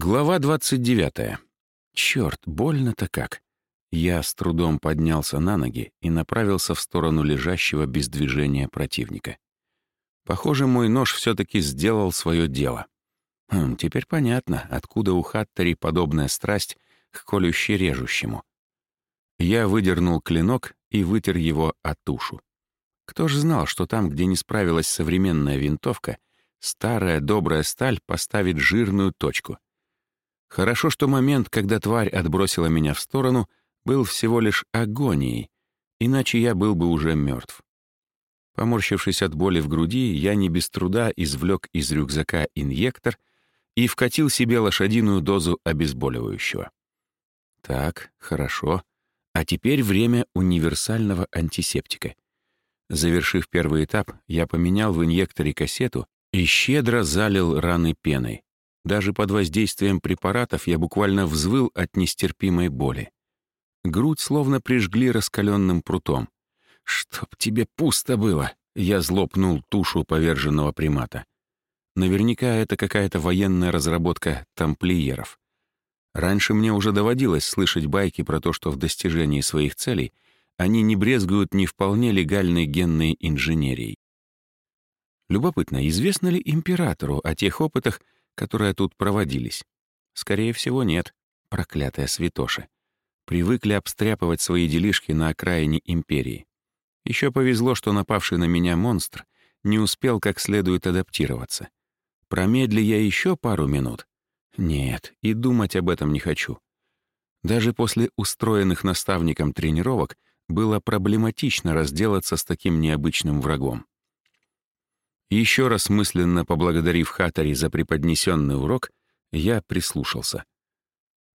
Глава 29. Черт, больно-то как. Я с трудом поднялся на ноги и направился в сторону лежащего без движения противника. Похоже, мой нож все-таки сделал свое дело. Хм, теперь понятно, откуда у Хаттери подобная страсть к колюще-режущему. Я выдернул клинок и вытер его от тушу. Кто ж знал, что там, где не справилась современная винтовка, старая добрая сталь поставит жирную точку — Хорошо, что момент, когда тварь отбросила меня в сторону, был всего лишь агонией, иначе я был бы уже мертв. Поморщившись от боли в груди, я не без труда извлек из рюкзака инъектор и вкатил себе лошадиную дозу обезболивающего. Так, хорошо. А теперь время универсального антисептика. Завершив первый этап, я поменял в инъекторе кассету и щедро залил раны пеной. Даже под воздействием препаратов я буквально взвыл от нестерпимой боли. Грудь словно прижгли раскаленным прутом. «Чтоб тебе пусто было!» — я злопнул тушу поверженного примата. Наверняка это какая-то военная разработка тамплиеров. Раньше мне уже доводилось слышать байки про то, что в достижении своих целей они не брезгуют не вполне легальной генной инженерией. Любопытно, известно ли императору о тех опытах, которые тут проводились? Скорее всего, нет. Проклятая святоша. Привыкли обстряпывать свои делишки на окраине империи. Еще повезло, что напавший на меня монстр не успел как следует адаптироваться. Промедли я еще пару минут? Нет, и думать об этом не хочу. Даже после устроенных наставником тренировок было проблематично разделаться с таким необычным врагом. Еще раз мысленно поблагодарив Хатари за преподнесенный урок, я прислушался.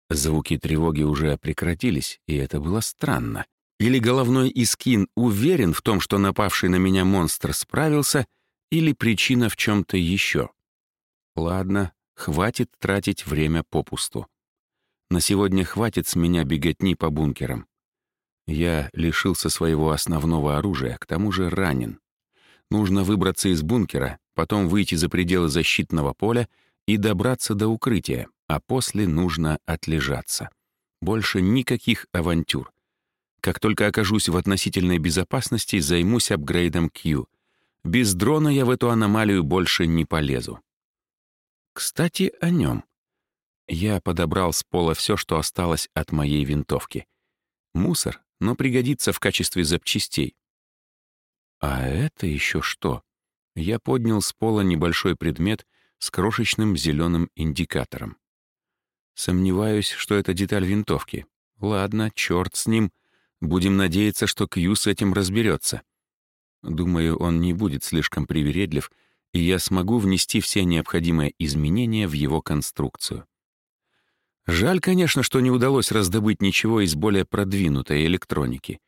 Звуки тревоги уже прекратились, и это было странно. Или головной Искин уверен в том, что напавший на меня монстр справился, или причина в чем-то еще. Ладно, хватит тратить время попусту. На сегодня хватит с меня беготни по бункерам. Я лишился своего основного оружия, к тому же ранен. Нужно выбраться из бункера, потом выйти за пределы защитного поля и добраться до укрытия, а после нужно отлежаться. Больше никаких авантюр. Как только окажусь в относительной безопасности, займусь апгрейдом Q. Без дрона я в эту аномалию больше не полезу. Кстати, о нем. Я подобрал с пола все, что осталось от моей винтовки. Мусор, но пригодится в качестве запчастей. А это еще что? Я поднял с пола небольшой предмет с крошечным зеленым индикатором. Сомневаюсь, что это деталь винтовки. Ладно, черт с ним. Будем надеяться, что Кью с этим разберется. Думаю, он не будет слишком привередлив, и я смогу внести все необходимые изменения в его конструкцию. Жаль, конечно, что не удалось раздобыть ничего из более продвинутой электроники.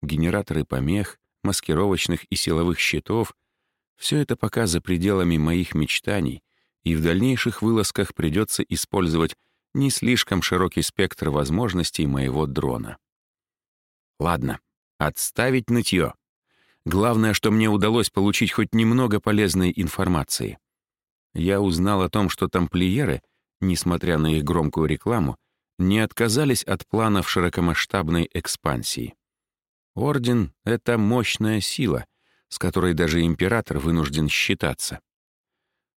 Генераторы помех, маскировочных и силовых щитов — все это пока за пределами моих мечтаний, и в дальнейших вылазках придется использовать не слишком широкий спектр возможностей моего дрона. Ладно, отставить нытье. Главное, что мне удалось получить хоть немного полезной информации. Я узнал о том, что тамплиеры, несмотря на их громкую рекламу, не отказались от планов широкомасштабной экспансии. Орден — это мощная сила, с которой даже император вынужден считаться.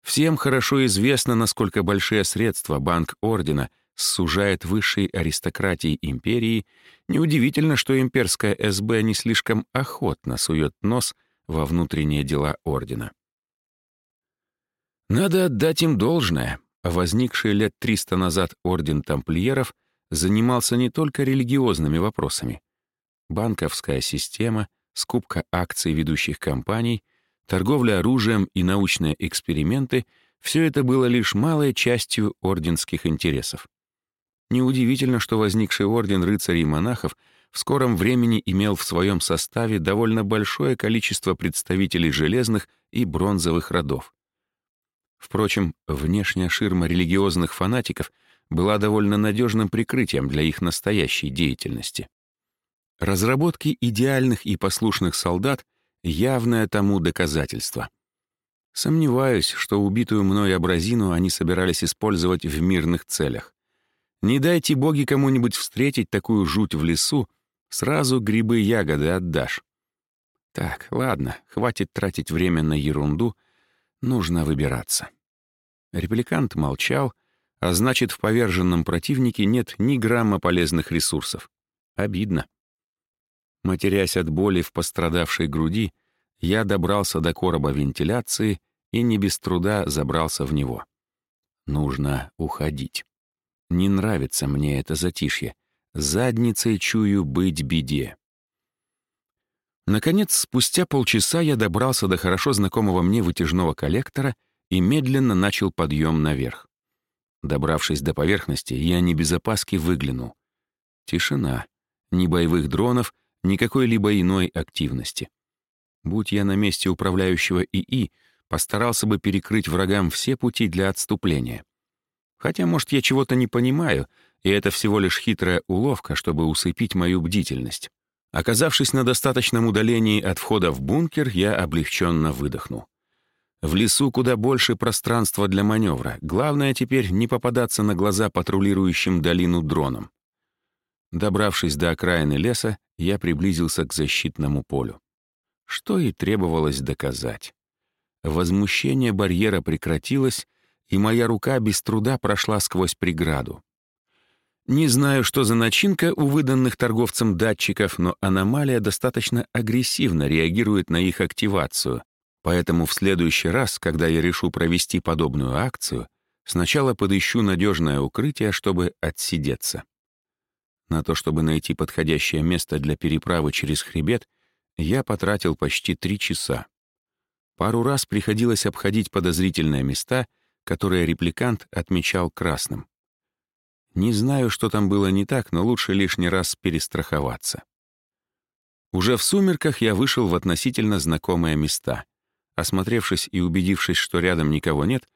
Всем хорошо известно, насколько большие средства банк Ордена сужает высшей аристократии империи, неудивительно, что имперская СБ не слишком охотно сует нос во внутренние дела Ордена. Надо отдать им должное. Возникший лет 300 назад Орден Тамплиеров занимался не только религиозными вопросами банковская система, скупка акций ведущих компаний, торговля оружием и научные эксперименты — все это было лишь малой частью орденских интересов. Неудивительно, что возникший орден рыцарей и монахов в скором времени имел в своем составе довольно большое количество представителей железных и бронзовых родов. Впрочем, внешняя ширма религиозных фанатиков была довольно надежным прикрытием для их настоящей деятельности. Разработки идеальных и послушных солдат — явное тому доказательство. Сомневаюсь, что убитую мной абразину они собирались использовать в мирных целях. Не дайте боги кому-нибудь встретить такую жуть в лесу, сразу грибы-ягоды отдашь. Так, ладно, хватит тратить время на ерунду, нужно выбираться. Репликант молчал, а значит, в поверженном противнике нет ни грамма полезных ресурсов. Обидно. Матерясь от боли в пострадавшей груди, я добрался до короба вентиляции и не без труда забрался в него. Нужно уходить. Не нравится мне это затишье. Задницей чую быть беде. Наконец, спустя полчаса я добрался до хорошо знакомого мне вытяжного коллектора и медленно начал подъем наверх. Добравшись до поверхности, я не без опаски выглянул. Тишина. Ни боевых дронов, ни какой-либо иной активности. Будь я на месте управляющего ИИ, постарался бы перекрыть врагам все пути для отступления. Хотя, может, я чего-то не понимаю, и это всего лишь хитрая уловка, чтобы усыпить мою бдительность. Оказавшись на достаточном удалении от входа в бункер, я облегченно выдохнул. В лесу куда больше пространства для маневра. Главное теперь не попадаться на глаза патрулирующим долину дроном. Добравшись до окраины леса, я приблизился к защитному полю. Что и требовалось доказать. Возмущение барьера прекратилось, и моя рука без труда прошла сквозь преграду. Не знаю, что за начинка у выданных торговцам датчиков, но аномалия достаточно агрессивно реагирует на их активацию, Поэтому в следующий раз, когда я решу провести подобную акцию, сначала подыщу надежное укрытие, чтобы отсидеться. На то, чтобы найти подходящее место для переправы через хребет, я потратил почти три часа. Пару раз приходилось обходить подозрительные места, которые репликант отмечал красным. Не знаю, что там было не так, но лучше лишний раз перестраховаться. Уже в сумерках я вышел в относительно знакомые места. Осмотревшись и убедившись, что рядом никого нет,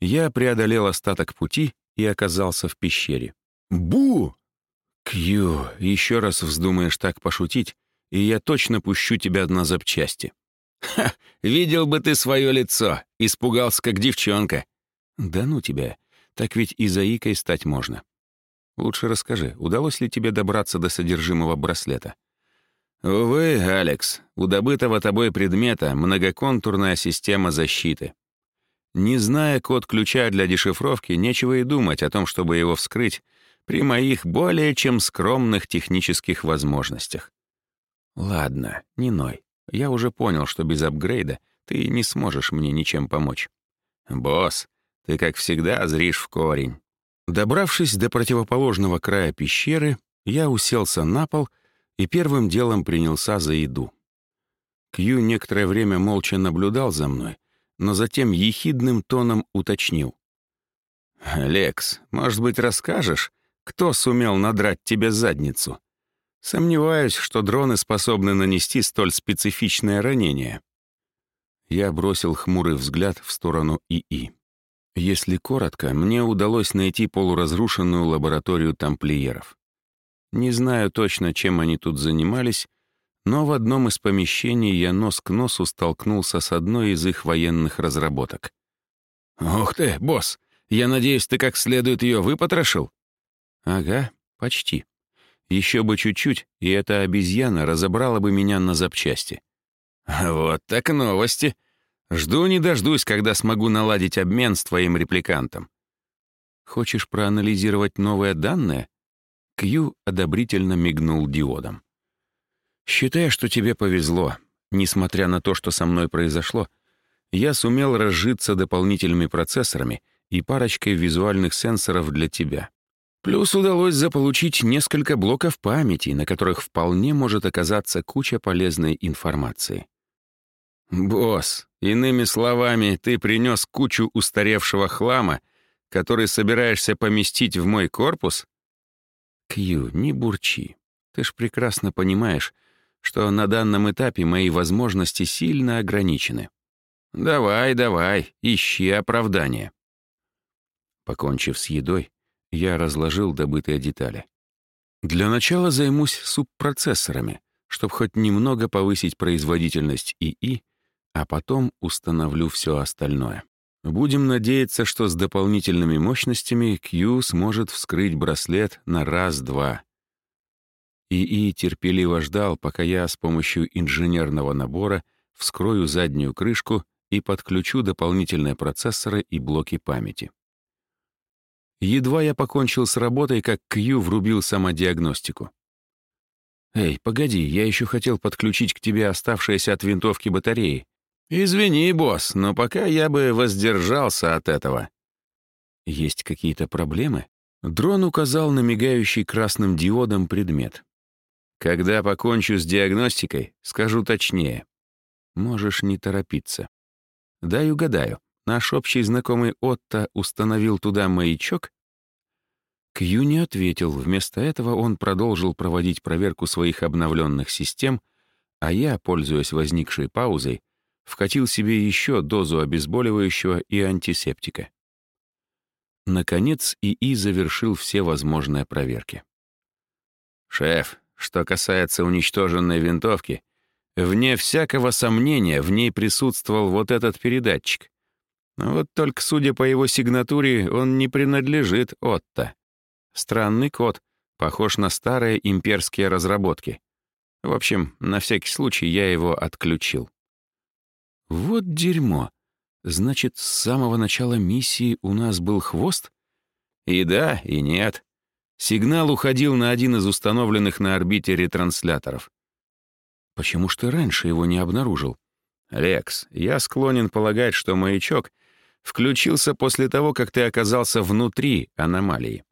я преодолел остаток пути и оказался в пещере. «Бу!» «Кью, еще раз вздумаешь так пошутить, и я точно пущу тебя на запчасти». «Ха! Видел бы ты свое лицо! Испугался, как девчонка!» «Да ну тебя! Так ведь и заикой стать можно. Лучше расскажи, удалось ли тебе добраться до содержимого браслета?» Увы, Алекс, у добытого тобой предмета многоконтурная система защиты. Не зная код ключа для дешифровки, нечего и думать о том, чтобы его вскрыть при моих более чем скромных технических возможностях. Ладно, не ной. Я уже понял, что без апгрейда ты не сможешь мне ничем помочь. Босс, ты, как всегда, зришь в корень. Добравшись до противоположного края пещеры, я уселся на пол — и первым делом принялся за еду. Кью некоторое время молча наблюдал за мной, но затем ехидным тоном уточнил. «Лекс, может быть, расскажешь, кто сумел надрать тебе задницу? Сомневаюсь, что дроны способны нанести столь специфичное ранение». Я бросил хмурый взгляд в сторону ИИ. Если коротко, мне удалось найти полуразрушенную лабораторию тамплиеров. Не знаю точно, чем они тут занимались, но в одном из помещений я нос к носу столкнулся с одной из их военных разработок. «Ух ты, босс! Я надеюсь, ты как следует ее выпотрошил?» «Ага, почти. Еще бы чуть-чуть, и эта обезьяна разобрала бы меня на запчасти». «Вот так новости. Жду не дождусь, когда смогу наладить обмен с твоим репликантом». «Хочешь проанализировать новые данные?» Кью одобрительно мигнул диодом. «Считай, что тебе повезло. Несмотря на то, что со мной произошло, я сумел разжиться дополнительными процессорами и парочкой визуальных сенсоров для тебя. Плюс удалось заполучить несколько блоков памяти, на которых вполне может оказаться куча полезной информации. «Босс, иными словами, ты принес кучу устаревшего хлама, который собираешься поместить в мой корпус?» Кью, не бурчи. Ты ж прекрасно понимаешь, что на данном этапе мои возможности сильно ограничены. Давай, давай, ищи оправдание. Покончив с едой, я разложил добытые детали. Для начала займусь субпроцессорами, чтобы хоть немного повысить производительность ИИ, а потом установлю все остальное. Будем надеяться, что с дополнительными мощностями Q сможет вскрыть браслет на раз-два. ИИ терпеливо ждал, пока я с помощью инженерного набора вскрою заднюю крышку и подключу дополнительные процессоры и блоки памяти. Едва я покончил с работой, как Кью врубил самодиагностику. «Эй, погоди, я еще хотел подключить к тебе оставшиеся от винтовки батареи. «Извини, босс, но пока я бы воздержался от этого». «Есть какие-то проблемы?» Дрон указал на мигающий красным диодом предмет. «Когда покончу с диагностикой, скажу точнее. Можешь не торопиться. Дай угадаю, наш общий знакомый Отто установил туда маячок?» Кью не ответил, вместо этого он продолжил проводить проверку своих обновленных систем, а я, пользуясь возникшей паузой, вкатил себе еще дозу обезболивающего и антисептика. Наконец ИИ завершил все возможные проверки. «Шеф, что касается уничтоженной винтовки, вне всякого сомнения в ней присутствовал вот этот передатчик. Вот только, судя по его сигнатуре, он не принадлежит Отто. Странный код, похож на старые имперские разработки. В общем, на всякий случай я его отключил. Вот дерьмо. Значит, с самого начала миссии у нас был хвост? И да, и нет. Сигнал уходил на один из установленных на орбите ретрансляторов. Почему ж ты раньше его не обнаружил? Лекс, я склонен полагать, что маячок включился после того, как ты оказался внутри аномалии.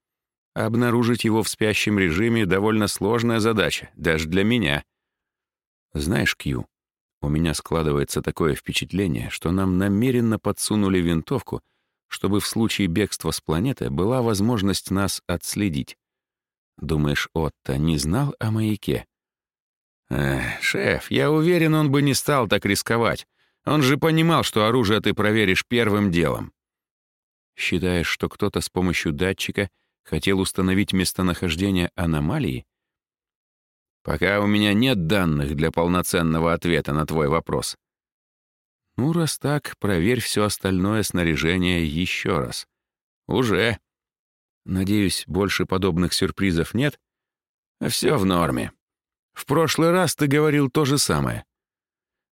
Обнаружить его в спящем режиме — довольно сложная задача, даже для меня. Знаешь, Кью, у меня складывается такое впечатление, что нам намеренно подсунули винтовку, чтобы в случае бегства с планеты была возможность нас отследить. Думаешь, Отто не знал о маяке? Эх, шеф, я уверен, он бы не стал так рисковать. Он же понимал, что оружие ты проверишь первым делом. Считаешь, что кто-то с помощью датчика хотел установить местонахождение аномалии? Пока у меня нет данных для полноценного ответа на твой вопрос. Ну, раз так, проверь все остальное снаряжение еще раз. Уже. Надеюсь, больше подобных сюрпризов нет? Все в норме. В прошлый раз ты говорил то же самое.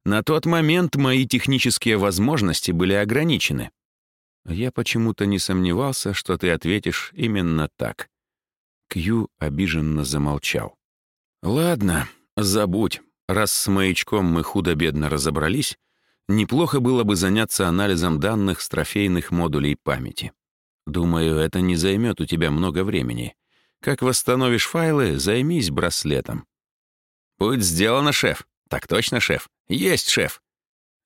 На тот момент мои технические возможности были ограничены. Я почему-то не сомневался, что ты ответишь именно так. Кью обиженно замолчал. Ладно, забудь. Раз с маячком мы худо-бедно разобрались, неплохо было бы заняться анализом данных с трофейных модулей памяти. Думаю, это не займет у тебя много времени. Как восстановишь файлы, займись браслетом. Будет сделано, шеф. Так точно, шеф. Есть, шеф.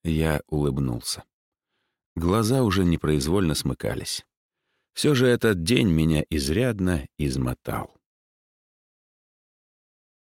Я улыбнулся. Глаза уже непроизвольно смыкались. Все же этот день меня изрядно измотал.